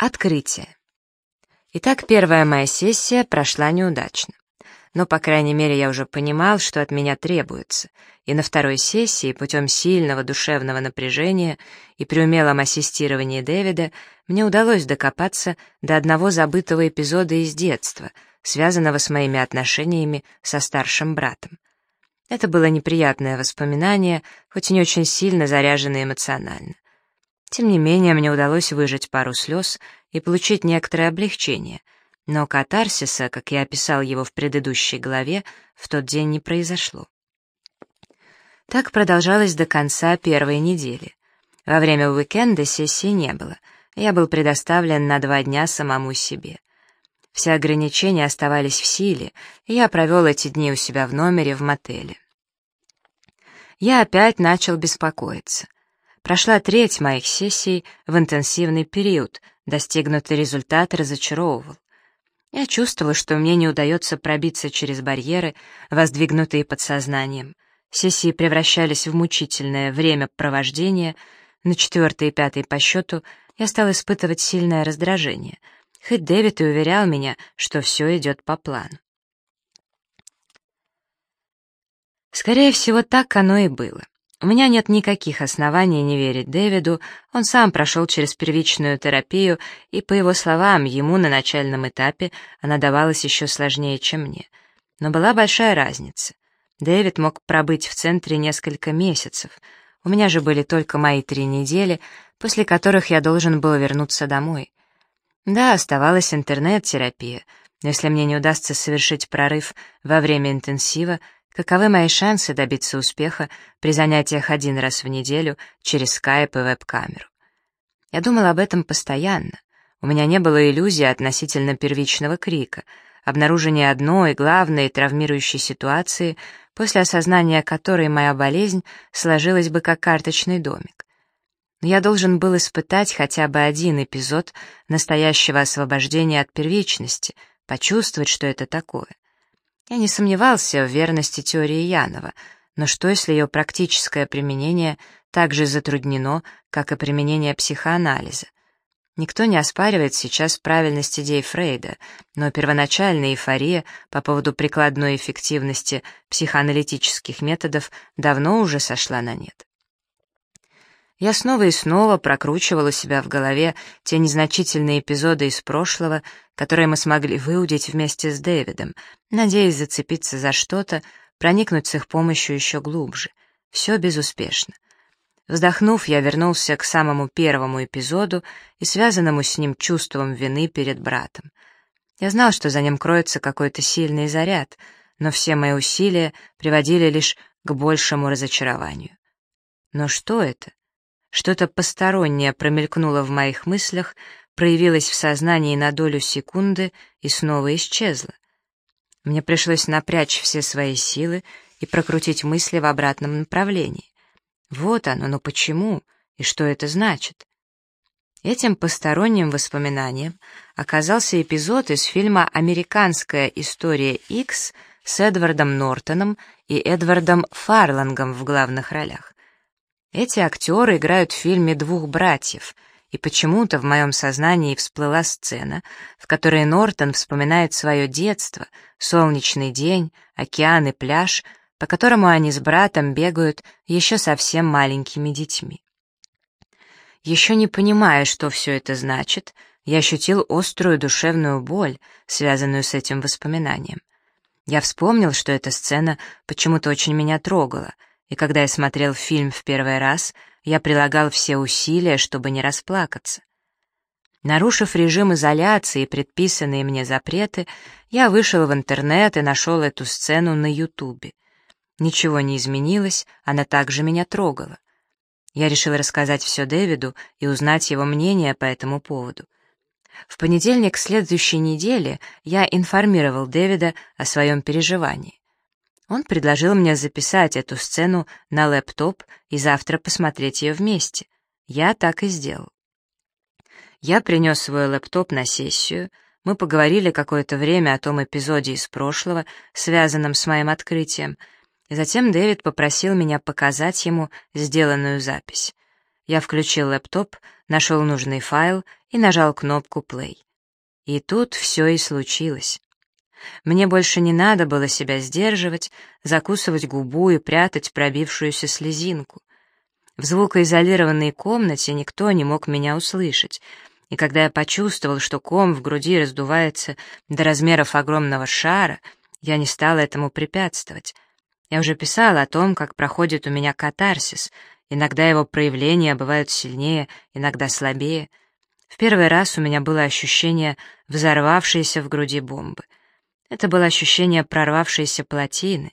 Открытие. Итак, первая моя сессия прошла неудачно. Но, по крайней мере, я уже понимал, что от меня требуется, и на второй сессии, путем сильного душевного напряжения и при умелом ассистировании Дэвида, мне удалось докопаться до одного забытого эпизода из детства, связанного с моими отношениями со старшим братом. Это было неприятное воспоминание, хоть и не очень сильно заряженное эмоционально. Тем не менее, мне удалось выжать пару слез и получить некоторое облегчение, но катарсиса, как я описал его в предыдущей главе, в тот день не произошло. Так продолжалось до конца первой недели. Во время уикенда сессии не было, я был предоставлен на два дня самому себе. Все ограничения оставались в силе, и я провел эти дни у себя в номере в мотеле. Я опять начал беспокоиться. Прошла треть моих сессий в интенсивный период, достигнутый результат разочаровывал. Я чувствовала, что мне не удается пробиться через барьеры, воздвигнутые подсознанием. Сессии превращались в мучительное время провождения. На четвертой и пятой по счету я стал испытывать сильное раздражение, хоть Дэвид и уверял меня, что все идет по плану. Скорее всего, так оно и было. У меня нет никаких оснований не верить Дэвиду, он сам прошел через первичную терапию, и, по его словам, ему на начальном этапе она давалась еще сложнее, чем мне. Но была большая разница. Дэвид мог пробыть в центре несколько месяцев. У меня же были только мои три недели, после которых я должен был вернуться домой. Да, оставалась интернет-терапия, но если мне не удастся совершить прорыв во время интенсива, Каковы мои шансы добиться успеха при занятиях один раз в неделю через скайп и веб-камеру? Я думал об этом постоянно. У меня не было иллюзий относительно первичного крика, обнаружения одной, главной травмирующей ситуации, после осознания которой моя болезнь сложилась бы как карточный домик. Но я должен был испытать хотя бы один эпизод настоящего освобождения от первичности, почувствовать, что это такое. Я не сомневался в верности теории Янова, но что, если ее практическое применение так же затруднено, как и применение психоанализа? Никто не оспаривает сейчас правильность идей Фрейда, но первоначальная эйфория по поводу прикладной эффективности психоаналитических методов давно уже сошла на нет. Я снова и снова прокручивала себя в голове те незначительные эпизоды из прошлого, которые мы смогли выудить вместе с Дэвидом, надеясь зацепиться за что-то, проникнуть с их помощью еще глубже. Все безуспешно. Вздохнув, я вернулся к самому первому эпизоду и связанному с ним чувством вины перед братом. Я знал, что за ним кроется какой-то сильный заряд, но все мои усилия приводили лишь к большему разочарованию. Но что это? Что-то постороннее промелькнуло в моих мыслях, проявилось в сознании на долю секунды и снова исчезло. Мне пришлось напрячь все свои силы и прокрутить мысли в обратном направлении. Вот оно, но почему и что это значит? Этим посторонним воспоминанием оказался эпизод из фильма «Американская история X» с Эдвардом Нортоном и Эдвардом Фарлангом в главных ролях. Эти актеры играют в фильме «Двух братьев», и почему-то в моем сознании всплыла сцена, в которой Нортон вспоминает свое детство, солнечный день, океан и пляж, по которому они с братом бегают еще совсем маленькими детьми. Еще не понимая, что все это значит, я ощутил острую душевную боль, связанную с этим воспоминанием. Я вспомнил, что эта сцена почему-то очень меня трогала — и когда я смотрел фильм в первый раз, я прилагал все усилия, чтобы не расплакаться. Нарушив режим изоляции и предписанные мне запреты, я вышел в интернет и нашел эту сцену на Ютубе. Ничего не изменилось, она также меня трогала. Я решил рассказать все Дэвиду и узнать его мнение по этому поводу. В понедельник следующей недели я информировал Дэвида о своем переживании. Он предложил мне записать эту сцену на лэптоп и завтра посмотреть ее вместе. Я так и сделал. Я принес свой лэптоп на сессию, мы поговорили какое-то время о том эпизоде из прошлого, связанном с моим открытием, и затем Дэвид попросил меня показать ему сделанную запись. Я включил лэптоп, нашел нужный файл и нажал кнопку «Play». И тут все и случилось. Мне больше не надо было себя сдерживать, закусывать губу и прятать пробившуюся слезинку. В звукоизолированной комнате никто не мог меня услышать, и когда я почувствовал, что ком в груди раздувается до размеров огромного шара, я не стала этому препятствовать. Я уже писала о том, как проходит у меня катарсис, иногда его проявления бывают сильнее, иногда слабее. В первый раз у меня было ощущение взорвавшейся в груди бомбы. Это было ощущение прорвавшейся плотины.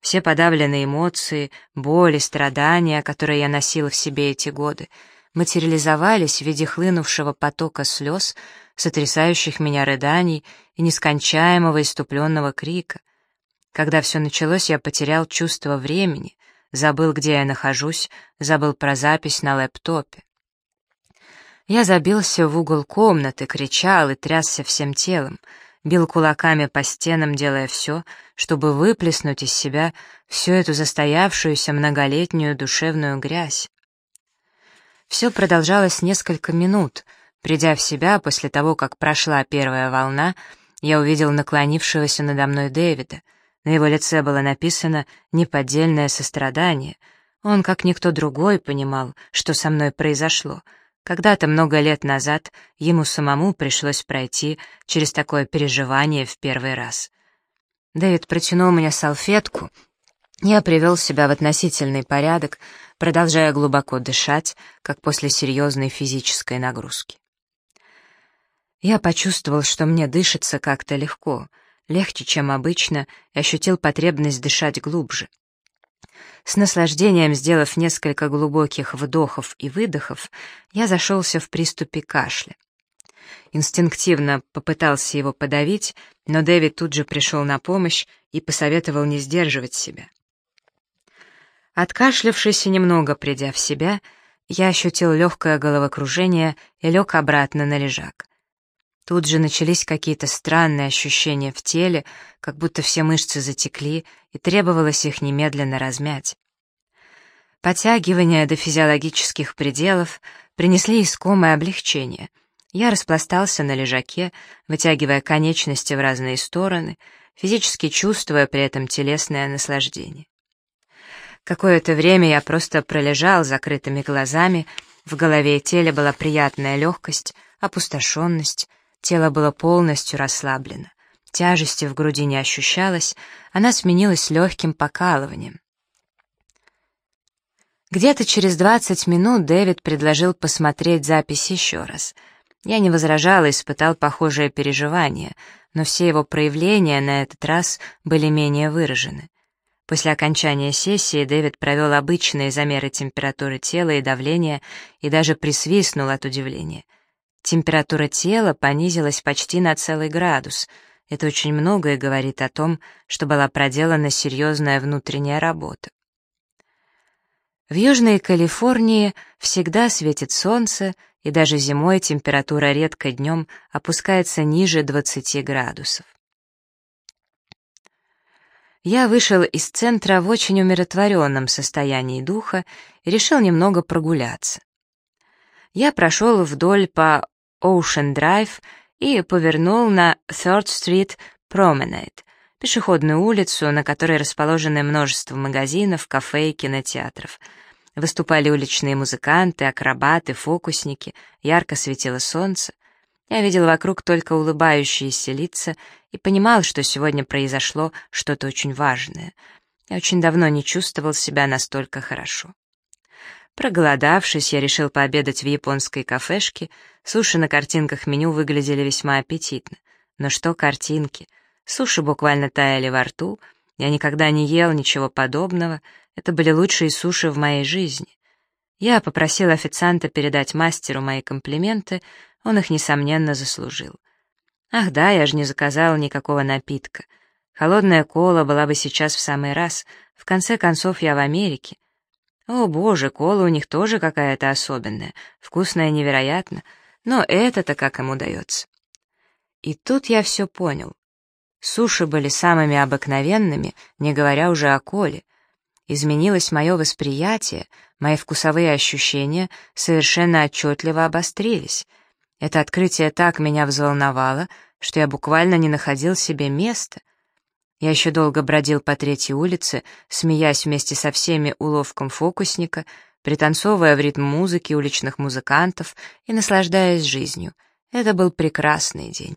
Все подавленные эмоции, боли, страдания, которые я носила в себе эти годы, материализовались в виде хлынувшего потока слез, сотрясающих меня рыданий и нескончаемого иступленного крика. Когда все началось, я потерял чувство времени, забыл, где я нахожусь, забыл про запись на лэптопе. Я забился в угол комнаты, кричал и трясся всем телом, бил кулаками по стенам, делая все, чтобы выплеснуть из себя всю эту застоявшуюся многолетнюю душевную грязь. Все продолжалось несколько минут. Придя в себя после того, как прошла первая волна, я увидел наклонившегося надо мной Дэвида. На его лице было написано «неподдельное сострадание». Он, как никто другой, понимал, что со мной произошло — когда-то много лет назад ему самому пришлось пройти через такое переживание в первый раз. Дэвид протянул мне салфетку. Я привел себя в относительный порядок, продолжая глубоко дышать, как после серьезной физической нагрузки. Я почувствовал, что мне дышится как-то легко, легче, чем обычно, и ощутил потребность дышать глубже. С наслаждением сделав несколько глубоких вдохов и выдохов, я зашелся в приступе кашля. Инстинктивно попытался его подавить, но Дэвид тут же пришел на помощь и посоветовал не сдерживать себя. Откашлявшись и немного придя в себя, я ощутил легкое головокружение и лег обратно на лежак. Тут же начались какие-то странные ощущения в теле, как будто все мышцы затекли, и требовалось их немедленно размять. Подтягивания до физиологических пределов принесли искомое облегчение. Я распластался на лежаке, вытягивая конечности в разные стороны, физически чувствуя при этом телесное наслаждение. Какое-то время я просто пролежал закрытыми глазами, в голове и теле была приятная легкость, опустошенность, Тело было полностью расслаблено. Тяжести в груди не ощущалось, она сменилась легким покалыванием. Где-то через 20 минут Дэвид предложил посмотреть запись еще раз. Я не возражал и испытал похожее переживание, но все его проявления на этот раз были менее выражены. После окончания сессии Дэвид провел обычные замеры температуры тела и давления и даже присвистнул от удивления — Температура тела понизилась почти на целый градус. Это очень многое говорит о том, что была проделана серьезная внутренняя работа. В Южной Калифорнии всегда светит солнце, и даже зимой температура редко днем опускается ниже 20 градусов. Я вышел из центра в очень умиротворенном состоянии духа и решил немного прогуляться. Я прошел вдоль по Ocean Drive и повернул на Third Street Promenade, пешеходную улицу, на которой расположены множество магазинов, кафе и кинотеатров. Выступали уличные музыканты, акробаты, фокусники, ярко светило солнце. Я видел вокруг только улыбающиеся лица и понимал, что сегодня произошло что-то очень важное. Я очень давно не чувствовал себя настолько хорошо. Проголодавшись, я решил пообедать в японской кафешке. Суши на картинках меню выглядели весьма аппетитно. Но что картинки? Суши буквально таяли во рту. Я никогда не ел ничего подобного. Это были лучшие суши в моей жизни. Я попросил официанта передать мастеру мои комплименты, он их, несомненно, заслужил. Ах да, я же не заказал никакого напитка. Холодная кола была бы сейчас в самый раз. В конце концов, я в Америке. О боже, кола у них тоже какая-то особенная, вкусная невероятно, но это-то как им удается. И тут я все понял. Суши были самыми обыкновенными, не говоря уже о коле. Изменилось мое восприятие, Мои вкусовые ощущения совершенно отчетливо обострились. Это открытие так меня взволновало, что я буквально не находил себе места. Я еще долго бродил по третьей улице, смеясь вместе со всеми уловком фокусника, пританцовывая в ритм музыки уличных музыкантов и наслаждаясь жизнью. Это был прекрасный день.